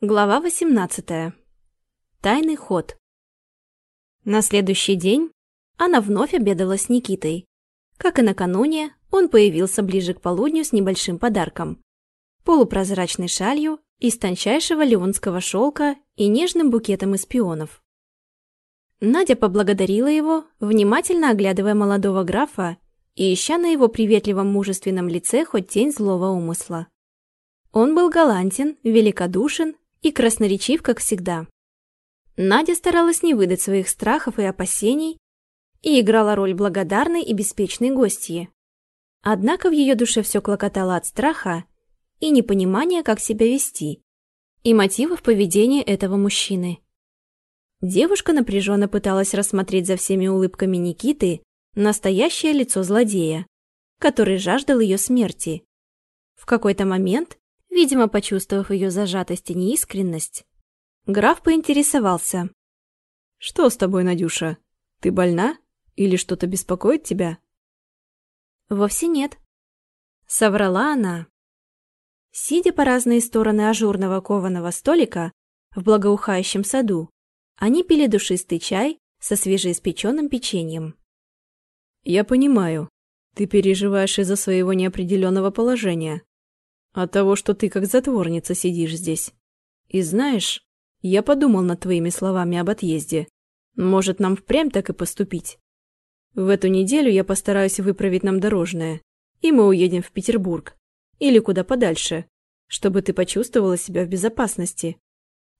Глава 18. Тайный ход. На следующий день она вновь обедала с Никитой. Как и накануне, он появился ближе к полудню с небольшим подарком. Полупрозрачной шалью из тончайшего леонского шелка и нежным букетом из пионов. Надя поблагодарила его, внимательно оглядывая молодого графа и ища на его приветливом мужественном лице хоть тень злого умысла. Он был галантен, великодушен и красноречив, как всегда. Надя старалась не выдать своих страхов и опасений и играла роль благодарной и беспечной гостьи. Однако в ее душе все клокотало от страха и непонимания, как себя вести, и мотивов поведения этого мужчины. Девушка напряженно пыталась рассмотреть за всеми улыбками Никиты настоящее лицо злодея, который жаждал ее смерти. В какой-то момент Видимо, почувствовав ее зажатость и неискренность, граф поинтересовался. «Что с тобой, Надюша? Ты больна? Или что-то беспокоит тебя?» «Вовсе нет», — соврала она. Сидя по разные стороны ажурного кованого столика в благоухающем саду, они пили душистый чай со свежеиспеченным печеньем. «Я понимаю. Ты переживаешь из-за своего неопределенного положения. От того, что ты как затворница сидишь здесь. И знаешь, я подумал над твоими словами об отъезде. Может, нам впрямь так и поступить? В эту неделю я постараюсь выправить нам дорожное, и мы уедем в Петербург. Или куда подальше, чтобы ты почувствовала себя в безопасности.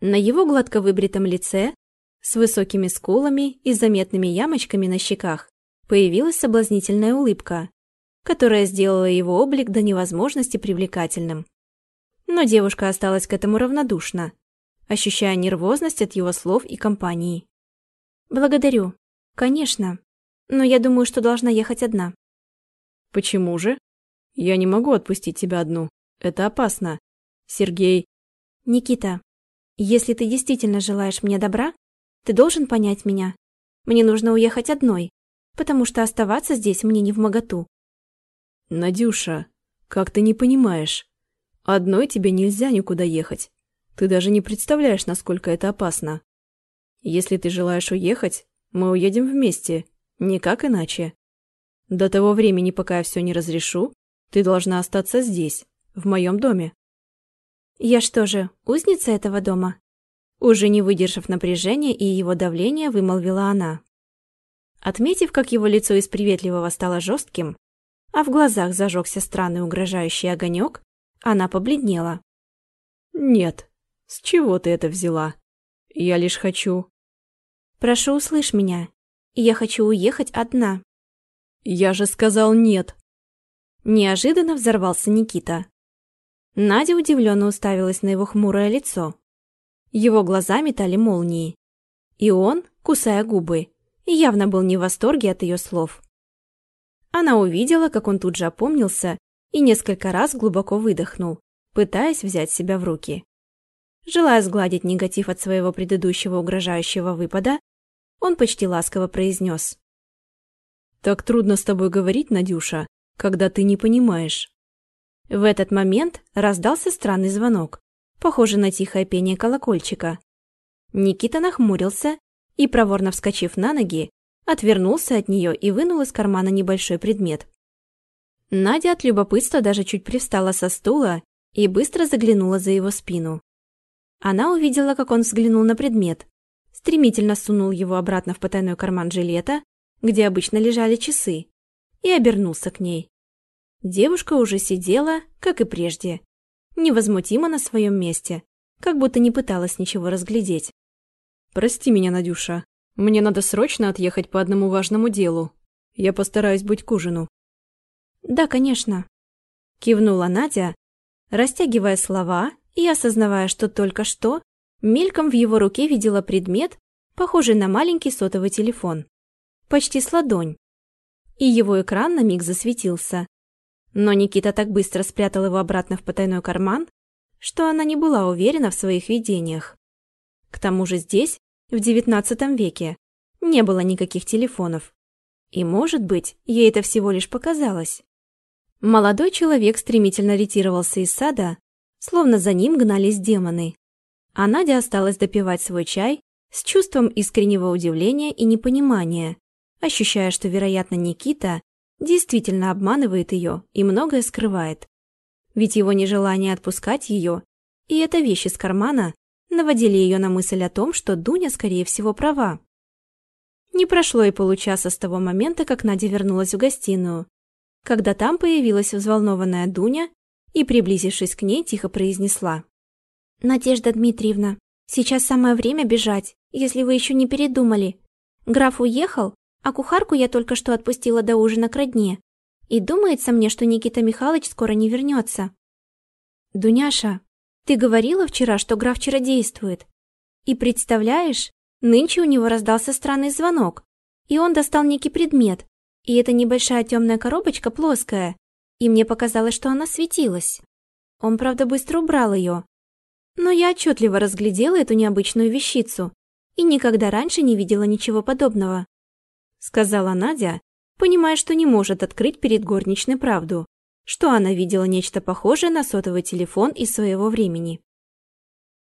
На его гладко выбритом лице, с высокими скулами и заметными ямочками на щеках, появилась соблазнительная улыбка, которая сделала его облик до невозможности привлекательным. Но девушка осталась к этому равнодушна, ощущая нервозность от его слов и компании. «Благодарю. Конечно. Но я думаю, что должна ехать одна». «Почему же? Я не могу отпустить тебя одну. Это опасно. Сергей...» «Никита, если ты действительно желаешь мне добра, ты должен понять меня. Мне нужно уехать одной, потому что оставаться здесь мне не в моготу. «Надюша, как ты не понимаешь? Одной тебе нельзя никуда ехать. Ты даже не представляешь, насколько это опасно. Если ты желаешь уехать, мы уедем вместе, никак иначе. До того времени, пока я все не разрешу, ты должна остаться здесь, в моем доме». «Я что же, узница этого дома?» Уже не выдержав напряжения и его давления, вымолвила она. Отметив, как его лицо из приветливого стало жестким, а в глазах зажегся странный угрожающий огонек, она побледнела. «Нет, с чего ты это взяла? Я лишь хочу...» «Прошу, услышь меня. Я хочу уехать одна». «Я же сказал нет!» Неожиданно взорвался Никита. Надя удивленно уставилась на его хмурое лицо. Его глаза метали молнии. И он, кусая губы, явно был не в восторге от ее слов. Она увидела, как он тут же опомнился и несколько раз глубоко выдохнул, пытаясь взять себя в руки. Желая сгладить негатив от своего предыдущего угрожающего выпада, он почти ласково произнес. «Так трудно с тобой говорить, Надюша, когда ты не понимаешь». В этот момент раздался странный звонок, похожий на тихое пение колокольчика. Никита нахмурился и, проворно вскочив на ноги, отвернулся от нее и вынул из кармана небольшой предмет. Надя от любопытства даже чуть привстала со стула и быстро заглянула за его спину. Она увидела, как он взглянул на предмет, стремительно сунул его обратно в потайной карман жилета, где обычно лежали часы, и обернулся к ней. Девушка уже сидела, как и прежде, невозмутимо на своем месте, как будто не пыталась ничего разглядеть. «Прости меня, Надюша», мне надо срочно отъехать по одному важному делу. Я постараюсь быть к ужину». «Да, конечно», — кивнула Надя, растягивая слова и осознавая, что только что мельком в его руке видела предмет, похожий на маленький сотовый телефон. Почти с ладонь. И его экран на миг засветился. Но Никита так быстро спрятал его обратно в потайной карман, что она не была уверена в своих видениях. К тому же здесь в XIX веке не было никаких телефонов. И, может быть, ей это всего лишь показалось. Молодой человек стремительно ретировался из сада, словно за ним гнались демоны. А Надя осталась допивать свой чай с чувством искреннего удивления и непонимания, ощущая, что, вероятно, Никита действительно обманывает ее и многое скрывает. Ведь его нежелание отпускать ее и эта вещь из кармана наводили ее на мысль о том, что Дуня, скорее всего, права. Не прошло и получаса с того момента, как Надя вернулась в гостиную, когда там появилась взволнованная Дуня и, приблизившись к ней, тихо произнесла. «Надежда Дмитриевна, сейчас самое время бежать, если вы еще не передумали. Граф уехал, а кухарку я только что отпустила до ужина к родне. И думается мне, что Никита Михайлович скоро не вернется. Дуняша, ты говорила вчера, что граф чародействует. И представляешь, нынче у него раздался странный звонок, и он достал некий предмет, и эта небольшая темная коробочка плоская, и мне показалось, что она светилась. Он, правда, быстро убрал ее. Но я отчетливо разглядела эту необычную вещицу и никогда раньше не видела ничего подобного сказала Надя, понимая, что не может открыть перед горничной правду, что она видела нечто похожее на сотовый телефон из своего времени.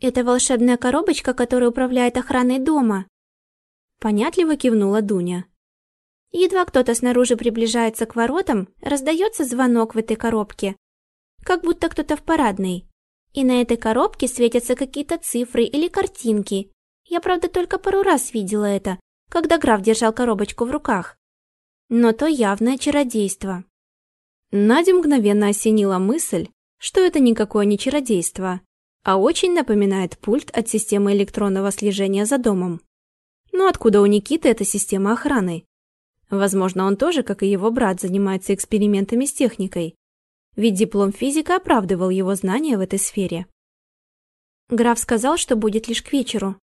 «Это волшебная коробочка, которая управляет охраной дома», понятливо кивнула Дуня. Едва кто-то снаружи приближается к воротам, раздается звонок в этой коробке, как будто кто-то в парадной. И на этой коробке светятся какие-то цифры или картинки. Я, правда, только пару раз видела это, когда граф держал коробочку в руках. Но то явное чародейство. Надя мгновенно осенила мысль, что это никакое не чародейство, а очень напоминает пульт от системы электронного слежения за домом. Но откуда у Никиты эта система охраны? Возможно, он тоже, как и его брат, занимается экспериментами с техникой. Ведь диплом физика оправдывал его знания в этой сфере. Граф сказал, что будет лишь к вечеру,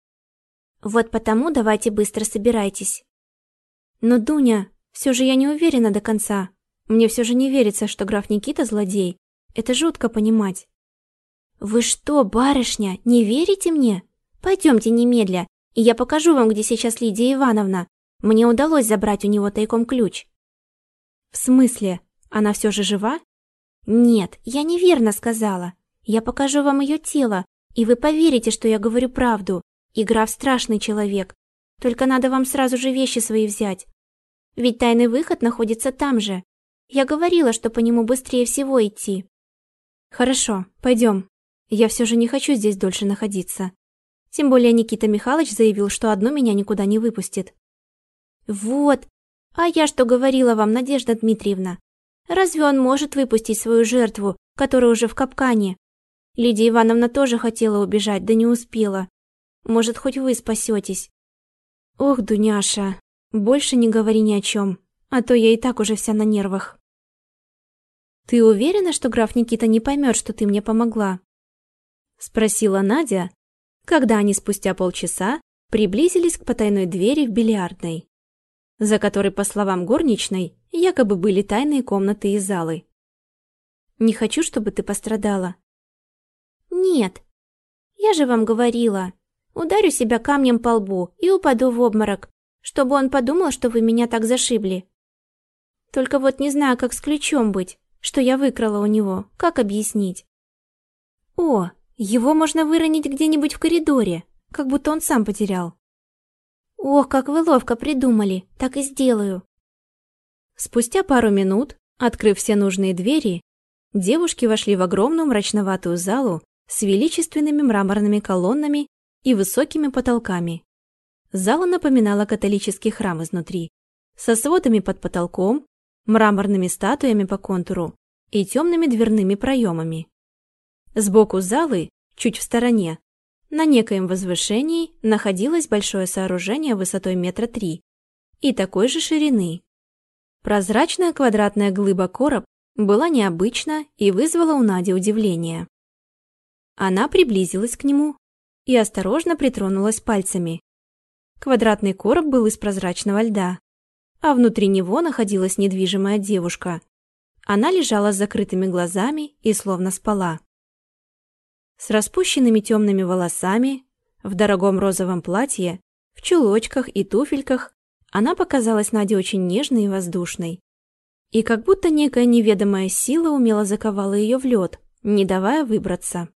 вот потому давайте быстро собирайтесь. Но, Дуня, все же я не уверена до конца. Мне все же не верится, что граф Никита злодей. Это жутко понимать. Вы что, барышня, не верите мне? Пойдемте немедля, и я покажу вам, где сейчас Лидия Ивановна. Мне удалось забрать у него тайком ключ. В смысле? Она все же жива? Нет, я неверно сказала. Я покажу вам ее тело, и вы поверите, что я говорю правду. И граф страшный человек. Только надо вам сразу же вещи свои взять. Ведь тайный выход находится там же. Я говорила, что по нему быстрее всего идти. Хорошо, пойдем. Я все же не хочу здесь дольше находиться. Тем более Никита Михайлович заявил, что одну меня никуда не выпустит. Вот. А я что говорила вам, Надежда Дмитриевна? Разве он может выпустить свою жертву, которая уже в капкане? Лидия Ивановна тоже хотела убежать, да не успела. Может, хоть вы спасетесь. Ох, Дуняша, больше не говори ни о чем, а то я и так уже вся на нервах. Ты уверена, что граф Никита не поймет, что ты мне помогла? Спросила Надя, когда они спустя полчаса приблизились к потайной двери в бильярдной, за которой, по словам горничной, якобы были тайные комнаты и залы. Не хочу, чтобы ты пострадала. Нет, я же вам говорила, Ударю себя камнем по лбу и упаду в обморок, чтобы он подумал, что вы меня так зашибли. Только вот не знаю, как с ключом быть, что я выкрала у него, как объяснить. О, его можно выронить где-нибудь в коридоре, как будто он сам потерял. Ох, как вы ловко придумали, так и сделаю. Спустя пару минут, открыв все нужные двери, девушки вошли в огромную мрачноватую залу с величественными мраморными колоннами и высокими потолками. Зала напоминала католический храм изнутри, со сводами под потолком, мраморными статуями по контуру и темными дверными проемами. Сбоку залы, чуть в стороне, на некоем возвышении находилось большое сооружение высотой метра три и такой же ширины. Прозрачная квадратная глыба-короб была необычна и вызвала у Нади удивление. Она приблизилась к нему, и осторожно притронулась пальцами. Квадратный короб был из прозрачного льда, а внутри него находилась недвижимая девушка. Она лежала с закрытыми глазами и словно спала. С распущенными темными волосами, в дорогом розовом платье, в чулочках и туфельках она показалась Наде очень нежной и воздушной. И как будто некая неведомая сила умело заковала ее в лед, не давая выбраться.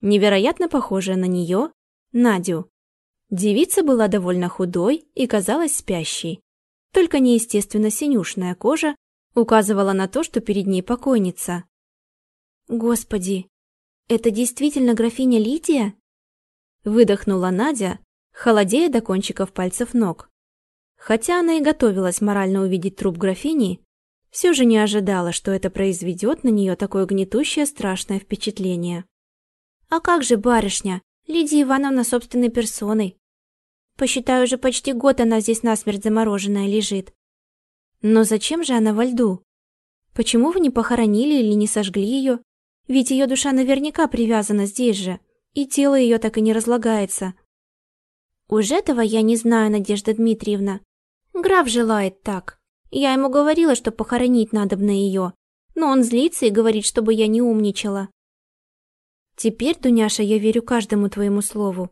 невероятно похожая на нее, Надю. Девица была довольно худой и казалась спящей. Только неестественно синюшная кожа указывала на то, что перед ней покойница. «Господи, это действительно графиня Лидия?» Выдохнула Надя, холодея до кончиков пальцев ног. Хотя она и готовилась морально увидеть труп графини, все же не ожидала, что это произведет на нее такое гнетущее страшное впечатление. «А как же барышня? Лидия Ивановна собственной персоной. Посчитаю, уже почти год она здесь насмерть замороженная лежит. Но зачем же она во льду? Почему вы не похоронили или не сожгли ее? Ведь ее душа наверняка привязана здесь же, и тело ее так и не разлагается. Уж этого я не знаю, Надежда Дмитриевна. Граф желает так. Я ему говорила, что похоронить надо на ее, но он злится и говорит, чтобы я не умничала. Теперь, Дуняша, я верю каждому твоему слову.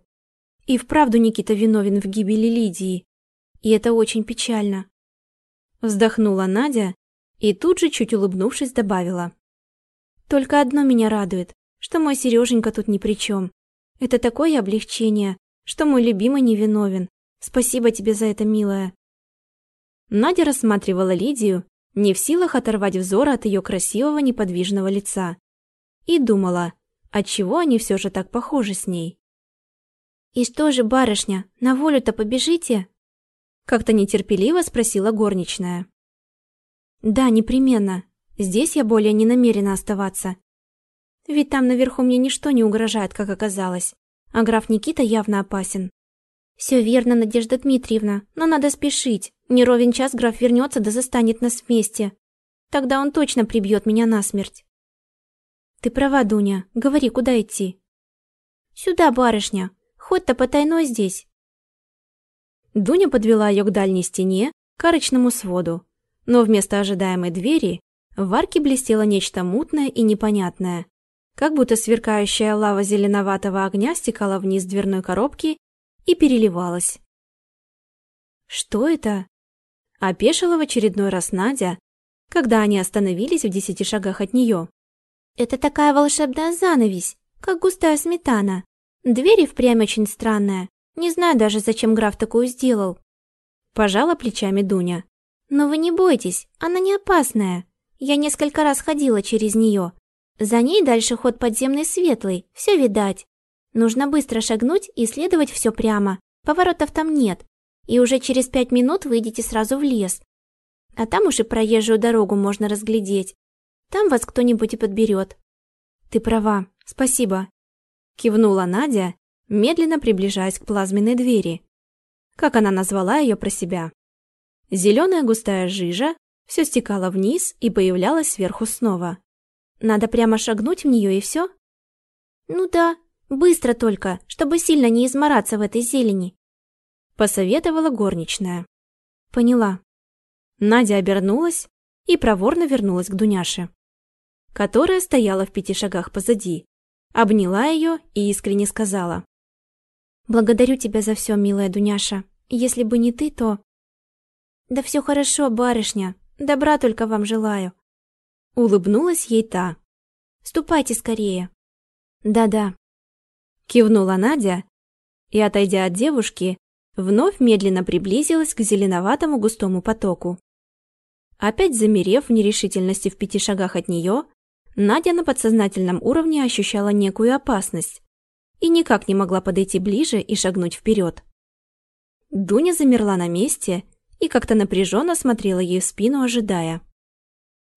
И вправду Никита виновен в гибели Лидии. И это очень печально. Вздохнула Надя и тут же, чуть улыбнувшись, добавила. Только одно меня радует, что мой Сереженька тут ни при чем. Это такое облегчение, что мой любимый невиновен. Спасибо тебе за это, милая. Надя рассматривала Лидию, не в силах оторвать взор от ее красивого неподвижного лица. И думала, отчего они все же так похожи с ней. «И что же, барышня, на волю-то побежите?» Как-то нетерпеливо спросила горничная. «Да, непременно. Здесь я более не намерена оставаться. Ведь там наверху мне ничто не угрожает, как оказалось. А граф Никита явно опасен. Все верно, Надежда Дмитриевна, но надо спешить. Не ровен час граф вернется да застанет нас вместе. Тогда он точно прибьет меня насмерть. Ты права, Дуня. Говори, куда идти? Сюда, барышня. Хоть-то потайной здесь. Дуня подвела ее к дальней стене, к арочному своду. Но вместо ожидаемой двери в арке блестело нечто мутное и непонятное. Как будто сверкающая лава зеленоватого огня стекала вниз дверной коробки и переливалась. «Что это?» Опешила в очередной раз Надя, когда они остановились в десяти шагах от нее. «Это такая волшебная занавесь, как густая сметана. Дверь и впрямь очень странная. Не знаю даже, зачем граф такую сделал. Пожала плечами Дуня. Но вы не бойтесь, она не опасная. Я несколько раз ходила через нее. За ней дальше ход подземный светлый, все видать. Нужно быстро шагнуть и следовать все прямо. Поворотов там нет. И уже через пять минут выйдете сразу в лес. А там уж и проезжую дорогу можно разглядеть. Там вас кто-нибудь и подберет. Ты права, спасибо. Кивнула Надя, медленно приближаясь к плазменной двери. Как она назвала ее про себя. Зеленая густая жижа все стекала вниз и появлялась сверху снова. Надо прямо шагнуть в нее и все? Ну да, быстро только, чтобы сильно не измораться в этой зелени. Посоветовала горничная. Поняла. Надя обернулась и проворно вернулась к Дуняше, которая стояла в пяти шагах позади, обняла ее и искренне сказала. «Благодарю тебя за все, милая Дуняша. Если бы не ты, то...» «Да все хорошо, барышня. Добра только вам желаю». Улыбнулась ей та. «Ступайте скорее». «Да-да». Кивнула Надя и, отойдя от девушки, вновь медленно приблизилась к зеленоватому густому потоку. Опять замерев в нерешительности в пяти шагах от нее, Надя на подсознательном уровне ощущала некую опасность и никак не могла подойти ближе и шагнуть вперед. Дуня замерла на месте и как-то напряженно смотрела ей в спину, ожидая.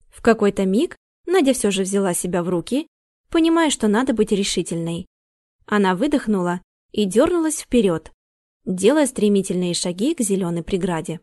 В какой-то миг Надя все же взяла себя в руки, понимая, что надо быть решительной. Она выдохнула и дернулась вперед, делая стремительные шаги к зеленой преграде.